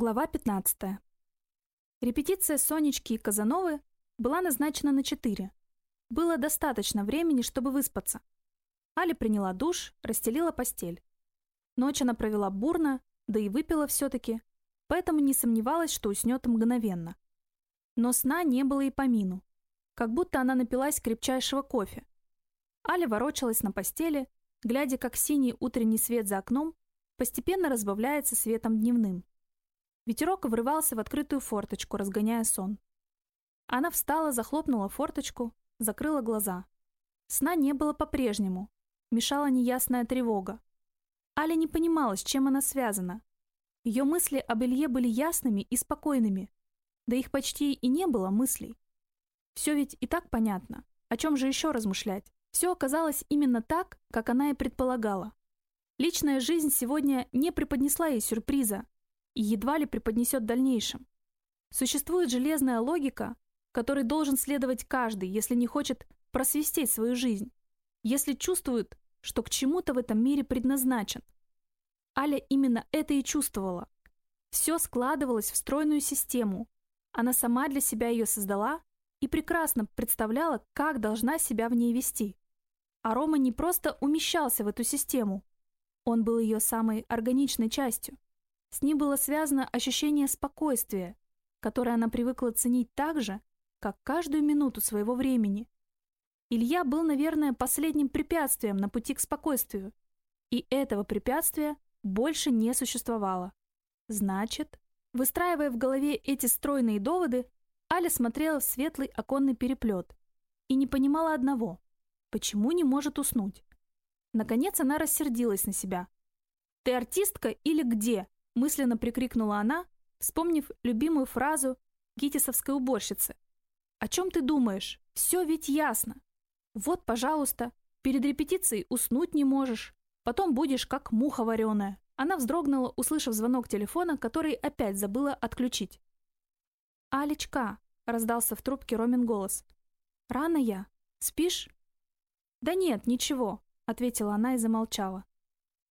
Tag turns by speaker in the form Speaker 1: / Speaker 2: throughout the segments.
Speaker 1: Глава 15. Репетиция Сонечки и Казановы была назначена на 4. Было достаточно времени, чтобы выспаться. Аля приняла душ, расстелила постель. Ночь она провела бурно, да и выпила все-таки, поэтому не сомневалась, что уснет мгновенно. Но сна не было и помину. Как будто она напилась крепчайшего кофе. Аля ворочалась на постели, глядя, как синий утренний свет за окном постепенно разбавляется светом дневным. Ветерок врывался в открытую форточку, разгоняя сон. Она встала, захлопнула форточку, закрыла глаза. Сна не было по-прежнему. Мешала неясная тревога. Аля не понимала, с чем она связана. Ее мысли об Илье были ясными и спокойными. Да их почти и не было мыслей. Все ведь и так понятно. О чем же еще размышлять? Все оказалось именно так, как она и предполагала. Личная жизнь сегодня не преподнесла ей сюрприза, и едва ли преподнесет в дальнейшем. Существует железная логика, которой должен следовать каждый, если не хочет просвистеть свою жизнь, если чувствует, что к чему-то в этом мире предназначен. Аля именно это и чувствовала. Все складывалось в стройную систему. Она сама для себя ее создала и прекрасно представляла, как должна себя в ней вести. А Рома не просто умещался в эту систему, он был ее самой органичной частью. С ним было связано ощущение спокойствия, которое она привыкла ценить так же, как каждую минуту своего времени. Илья был, наверное, последним препятствием на пути к спокойствию, и этого препятствия больше не существовало. Значит, выстраивая в голове эти стройные доводы, Аля смотрела в светлый оконный переплет и не понимала одного – почему не может уснуть. Наконец она рассердилась на себя. «Ты артистка или где?» Мысленно прикрикнула она, вспомнив любимую фразу гитисовской уборщицы. «О чем ты думаешь? Все ведь ясно. Вот, пожалуйста, перед репетицией уснуть не можешь, потом будешь как муха вареная». Она вздрогнула, услышав звонок телефона, который опять забыла отключить. «Алечка!» — раздался в трубке Ромин голос. «Рано я. Спишь?» «Да нет, ничего», — ответила она и замолчала.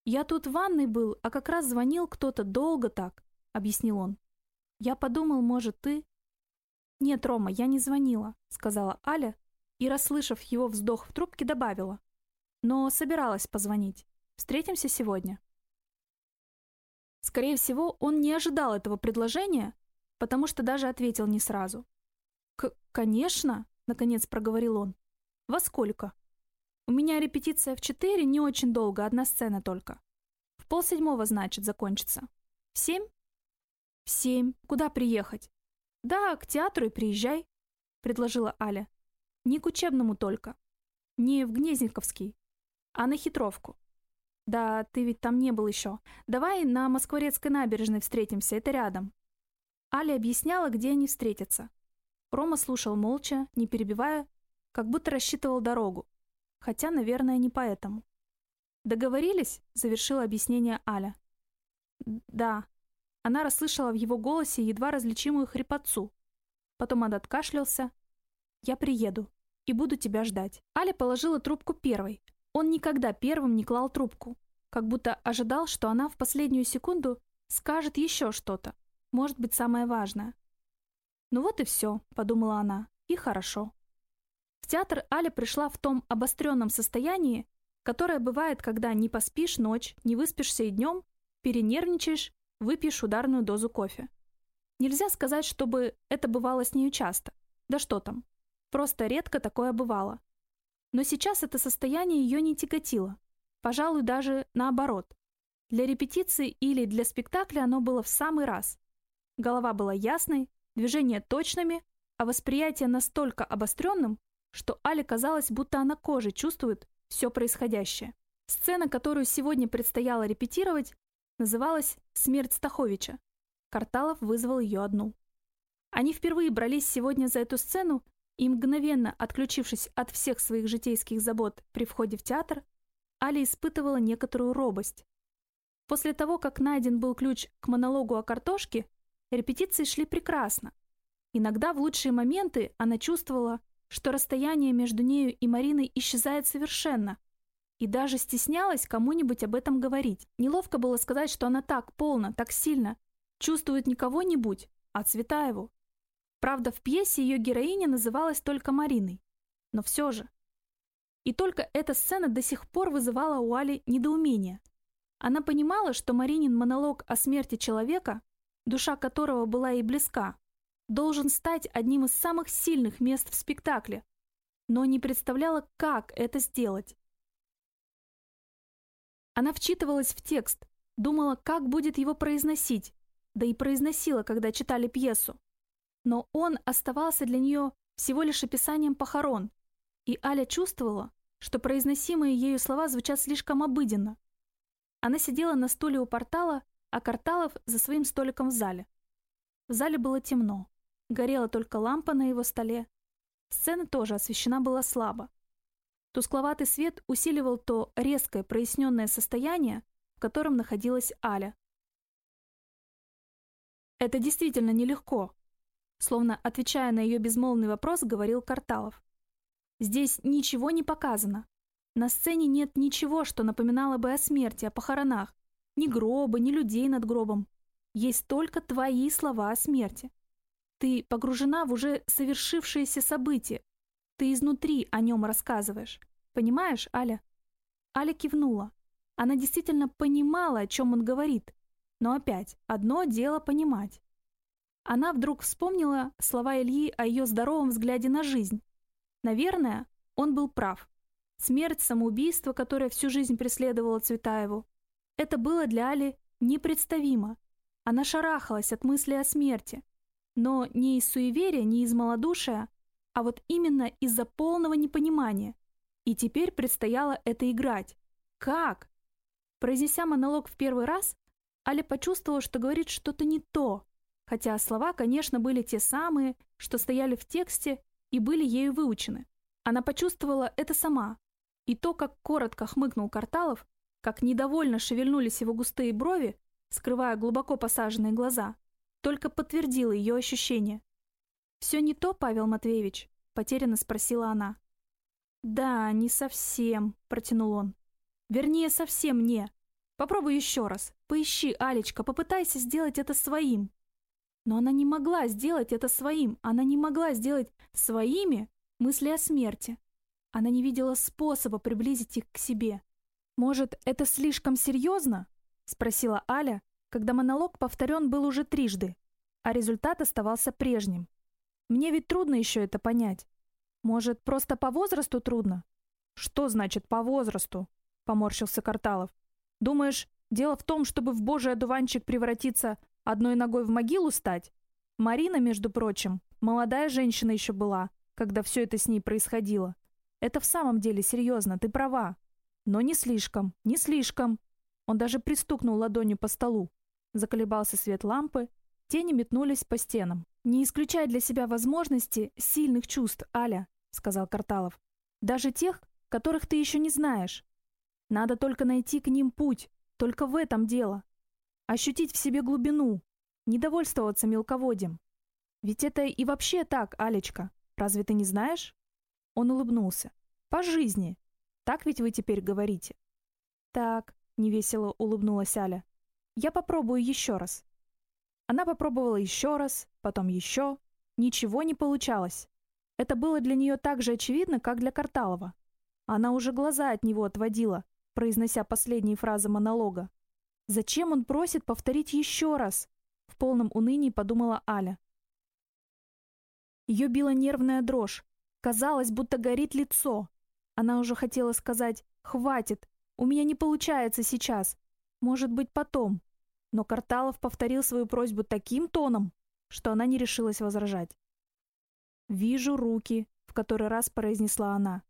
Speaker 1: «Я тут в ванной был, а как раз звонил кто-то долго так», — объяснил он. «Я подумал, может, ты...» «Нет, Рома, я не звонила», — сказала Аля, и, расслышав его вздох в трубке, добавила. «Но собиралась позвонить. Встретимся сегодня». Скорее всего, он не ожидал этого предложения, потому что даже ответил не сразу. «К «Конечно», — наконец проговорил он. «Во сколько?» У меня репетиция в четыре, не очень долго, одна сцена только. В полседьмого, значит, закончится. В семь? В семь. Куда приехать? Да, к театру и приезжай, предложила Аля. Не к учебному только. Не в Гнезниковский, а на хитровку. Да, ты ведь там не был еще. Давай на Москворецкой набережной встретимся, это рядом. Аля объясняла, где они встретятся. Рома слушал молча, не перебивая, как будто рассчитывал дорогу. Хотя, наверное, не поэтому. «Договорились?» — завершила объяснение Аля. «Да». Она расслышала в его голосе едва различимую хрипотцу. Потом он откашлялся. «Я приеду и буду тебя ждать». Аля положила трубку первой. Он никогда первым не клал трубку, как будто ожидал, что она в последнюю секунду скажет еще что-то, может быть, самое важное. «Ну вот и все», — подумала она, — «и хорошо». В театр Аля пришла в том обостренном состоянии, которое бывает, когда не поспишь ночь, не выспишься и днем, перенервничаешь, выпьешь ударную дозу кофе. Нельзя сказать, чтобы это бывало с нею часто. Да что там. Просто редко такое бывало. Но сейчас это состояние ее не тяготило. Пожалуй, даже наоборот. Для репетиции или для спектакля оно было в самый раз. Голова была ясной, движения точными, а восприятие настолько обостренным, что Але казалось, будто она кожей чувствует все происходящее. Сцена, которую сегодня предстояло репетировать, называлась «Смерть Стаховича». Карталов вызвал ее одну. Они впервые брались сегодня за эту сцену, и мгновенно отключившись от всех своих житейских забот при входе в театр, Аля испытывала некоторую робость. После того, как найден был ключ к монологу о картошке, репетиции шли прекрасно. Иногда в лучшие моменты она чувствовала, что расстояние между нею и Мариной исчезает совершенно. И даже стеснялась кому-нибудь об этом говорить. Неловко было сказать, что она так полно, так сильно, чувствует не кого-нибудь, а Цветаеву. Правда, в пьесе ее героиня называлась только Мариной. Но все же. И только эта сцена до сих пор вызывала у Али недоумение. Она понимала, что Маринин монолог о смерти человека, душа которого была ей близка, должен стать одним из самых сильных мест в спектакле, но не представляла, как это сделать. Она вчитывалась в текст, думала, как будет его произносить, да и произносила, когда читали пьесу. Но он оставался для нее всего лишь описанием похорон, и Аля чувствовала, что произносимые ею слова звучат слишком обыденно. Она сидела на стуле у портала, а Карталов за своим столиком в зале. В зале было темно. Горела только лампа на его столе. Сцена тоже освещена была слабо. Тускловатый свет усиливал то резкое проясненное состояние, в котором находилась Аля. «Это действительно нелегко», словно отвечая на ее безмолвный вопрос, говорил Карталов. «Здесь ничего не показано. На сцене нет ничего, что напоминало бы о смерти, о похоронах. Ни гроба, ни людей над гробом. Есть только твои слова о смерти. Ты погружена в уже совершившееся событие. Ты изнутри о нем рассказываешь. Понимаешь, Аля?» Аля кивнула. Она действительно понимала, о чем он говорит. Но опять, одно дело понимать. Она вдруг вспомнила слова Ильи о ее здоровом взгляде на жизнь. Наверное, он был прав. Смерть, самоубийство, которое всю жизнь преследовало Цветаеву, это было для Али непредставимо. Она шарахалась от мысли о смерти. Но не из суеверия, не из малодушия, а вот именно из-за полного непонимания. И теперь предстояло это играть. Как? Произнеся монолог в первый раз, Аля почувствовала, что говорит что-то не то, хотя слова, конечно, были те самые, что стояли в тексте и были ею выучены. Она почувствовала это сама. И то, как коротко хмыкнул Карталов, как недовольно шевельнулись его густые брови, скрывая глубоко посаженные глаза, только подтвердило ее ощущение. «Все не то, Павел Матвеевич?» — потерянно спросила она. «Да, не совсем», — протянул он. «Вернее, совсем не. Попробуй еще раз. Поищи, Алечка, попытайся сделать это своим». Но она не могла сделать это своим. Она не могла сделать своими мысли о смерти. Она не видела способа приблизить их к себе. «Может, это слишком серьезно?» — спросила Аля, когда монолог повторен был уже трижды, а результат оставался прежним. «Мне ведь трудно еще это понять. Может, просто по возрасту трудно?» «Что значит «по возрасту»?» — поморщился Карталов. «Думаешь, дело в том, чтобы в божий одуванчик превратиться, одной ногой в могилу стать? Марина, между прочим, молодая женщина еще была, когда все это с ней происходило. Это в самом деле серьезно, ты права. Но не слишком, не слишком. Он даже пристукнул ладонью по столу. Заколебался свет лампы, тени метнулись по стенам. «Не исключай для себя возможности сильных чувств, Аля», — сказал Карталов. «Даже тех, которых ты еще не знаешь. Надо только найти к ним путь, только в этом дело. Ощутить в себе глубину, не довольствоваться мелководьем. Ведь это и вообще так, Алечка. Разве ты не знаешь?» Он улыбнулся. «По жизни. Так ведь вы теперь говорите?» «Так», — невесело улыбнулась Аля. «Я попробую еще раз». Она попробовала еще раз, потом еще. Ничего не получалось. Это было для нее так же очевидно, как для Карталова. Она уже глаза от него отводила, произнося последние фразы монолога. «Зачем он просит повторить еще раз?» В полном унынии подумала Аля. Ее била нервная дрожь. Казалось, будто горит лицо. Она уже хотела сказать «Хватит, у меня не получается сейчас. Может быть, потом». Но Карталов повторил свою просьбу таким тоном, что она не решилась возражать. «Вижу руки», — в который раз произнесла она.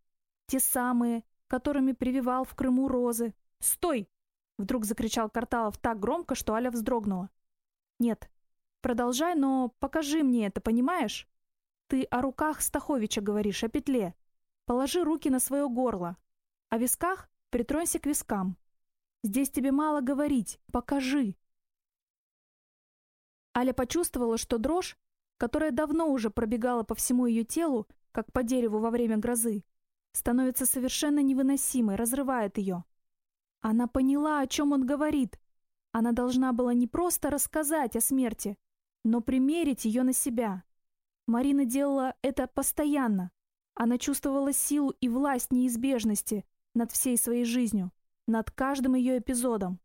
Speaker 1: «Те самые, которыми прививал в Крыму розы. Стой!» — вдруг закричал Карталов так громко, что Аля вздрогнула. «Нет, продолжай, но покажи мне это, понимаешь? Ты о руках Стаховича говоришь, о петле. Положи руки на свое горло. О висках притронься к вискам. Здесь тебе мало говорить. Покажи. Аля почувствовала, что дрожь, которая давно уже пробегала по всему ее телу, как по дереву во время грозы, становится совершенно невыносимой, разрывает ее. Она поняла, о чем он говорит. Она должна была не просто рассказать о смерти, но примерить ее на себя. Марина делала это постоянно. Она чувствовала силу и власть неизбежности над всей своей жизнью, над каждым ее эпизодом.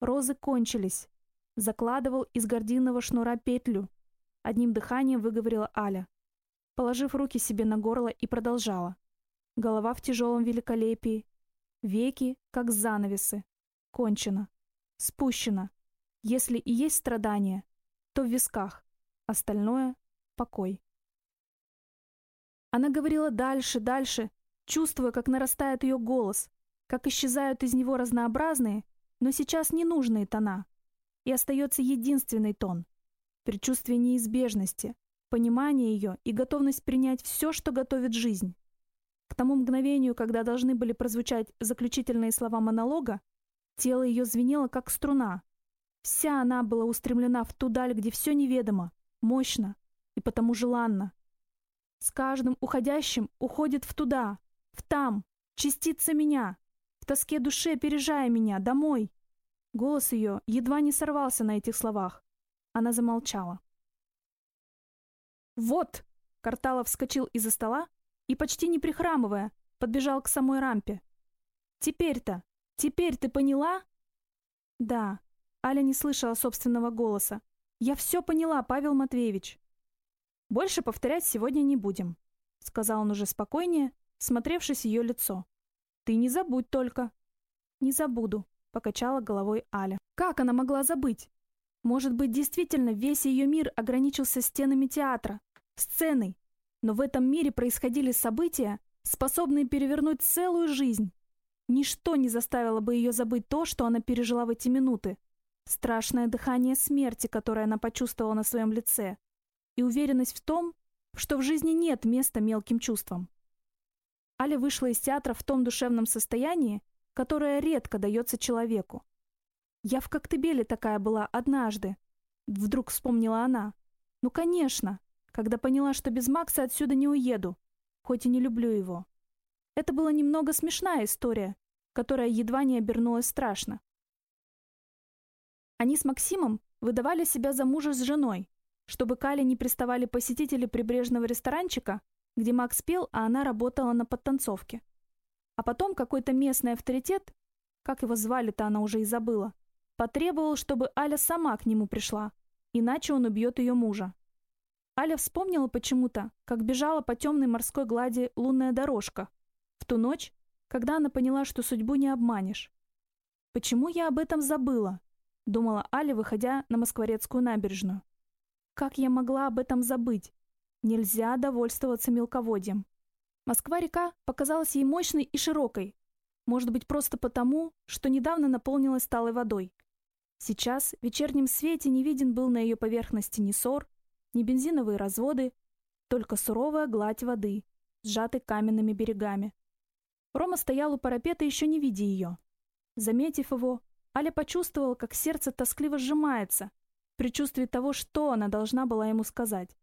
Speaker 1: Розы кончились. Закладывал из гординного шнура петлю. Одним дыханием выговорила Аля. Положив руки себе на горло и продолжала. Голова в тяжелом великолепии. Веки, как занавесы. Кончено. Спущено. Если и есть страдания, то в висках. Остальное — покой. Она говорила дальше, дальше, чувствуя, как нарастает ее голос, как исчезают из него разнообразные, но сейчас ненужные тона. И остается единственный тон — предчувствие неизбежности, понимание ее и готовность принять все, что готовит жизнь. К тому мгновению, когда должны были прозвучать заключительные слова монолога, тело ее звенело, как струна. Вся она была устремлена в ту даль, где все неведомо, мощно и потому желанно. С каждым уходящим уходит в туда, в там, частица меня, в тоске душе опережая меня, домой. Голос ее едва не сорвался на этих словах. Она замолчала. «Вот!» — Карталов вскочил из-за стола и, почти не прихрамывая, подбежал к самой рампе. «Теперь-то! Теперь ты поняла?» «Да». Аля не слышала собственного голоса. «Я все поняла, Павел Матвеевич». «Больше повторять сегодня не будем», — сказал он уже спокойнее, смотревшись ее лицо. «Ты не забудь только». «Не забуду», — покачала головой Аля. «Как она могла забыть? Может быть, действительно весь ее мир ограничился стенами театра, сценой, но в этом мире происходили события, способные перевернуть целую жизнь. Ничто не заставило бы ее забыть то, что она пережила в эти минуты. Страшное дыхание смерти, которое она почувствовала на своем лице, и уверенность в том, что в жизни нет места мелким чувствам. Аля вышла из театра в том душевном состоянии, которое редко дается человеку. «Я в Коктебеле такая была однажды», — вдруг вспомнила она. «Ну, конечно, когда поняла, что без Макса отсюда не уеду, хоть и не люблю его. Это была немного смешная история, которая едва не обернулась страшно. Они с Максимом выдавали себя за мужа с женой, чтобы к Али не приставали посетители прибрежного ресторанчика, где Макс пел, а она работала на подтанцовке. А потом какой-то местный авторитет, как его звали-то она уже и забыла, потребовал, чтобы Аля сама к нему пришла, иначе он убьет ее мужа. Аля вспомнила почему-то, как бежала по темной морской глади лунная дорожка. В ту ночь, когда она поняла, что судьбу не обманешь. «Почему я об этом забыла?» — думала Аля, выходя на Москворецкую набережную. Как я могла об этом забыть? Нельзя довольствоваться мелководьем. Москва-река показалась ей мощной и широкой. Может быть, просто потому, что недавно наполнилась талой водой. Сейчас в вечернем свете не виден был на ее поверхности ни сор, ни бензиновые разводы, только суровая гладь воды, сжатой каменными берегами. Рома стоял у парапета, еще не видя ее. Заметив его, Аля почувствовала, как сердце тоскливо сжимается, предчувствии того, что она должна была ему сказать.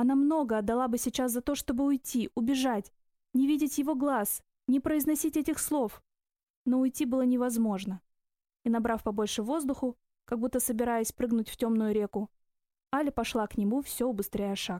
Speaker 1: Она много отдала бы сейчас за то, чтобы уйти, убежать, не видеть его глаз, не произносить этих слов. Но уйти было невозможно. И, набрав побольше воздуху, как будто собираясь прыгнуть в темную реку, Аля пошла к нему, все убыстряя шаг.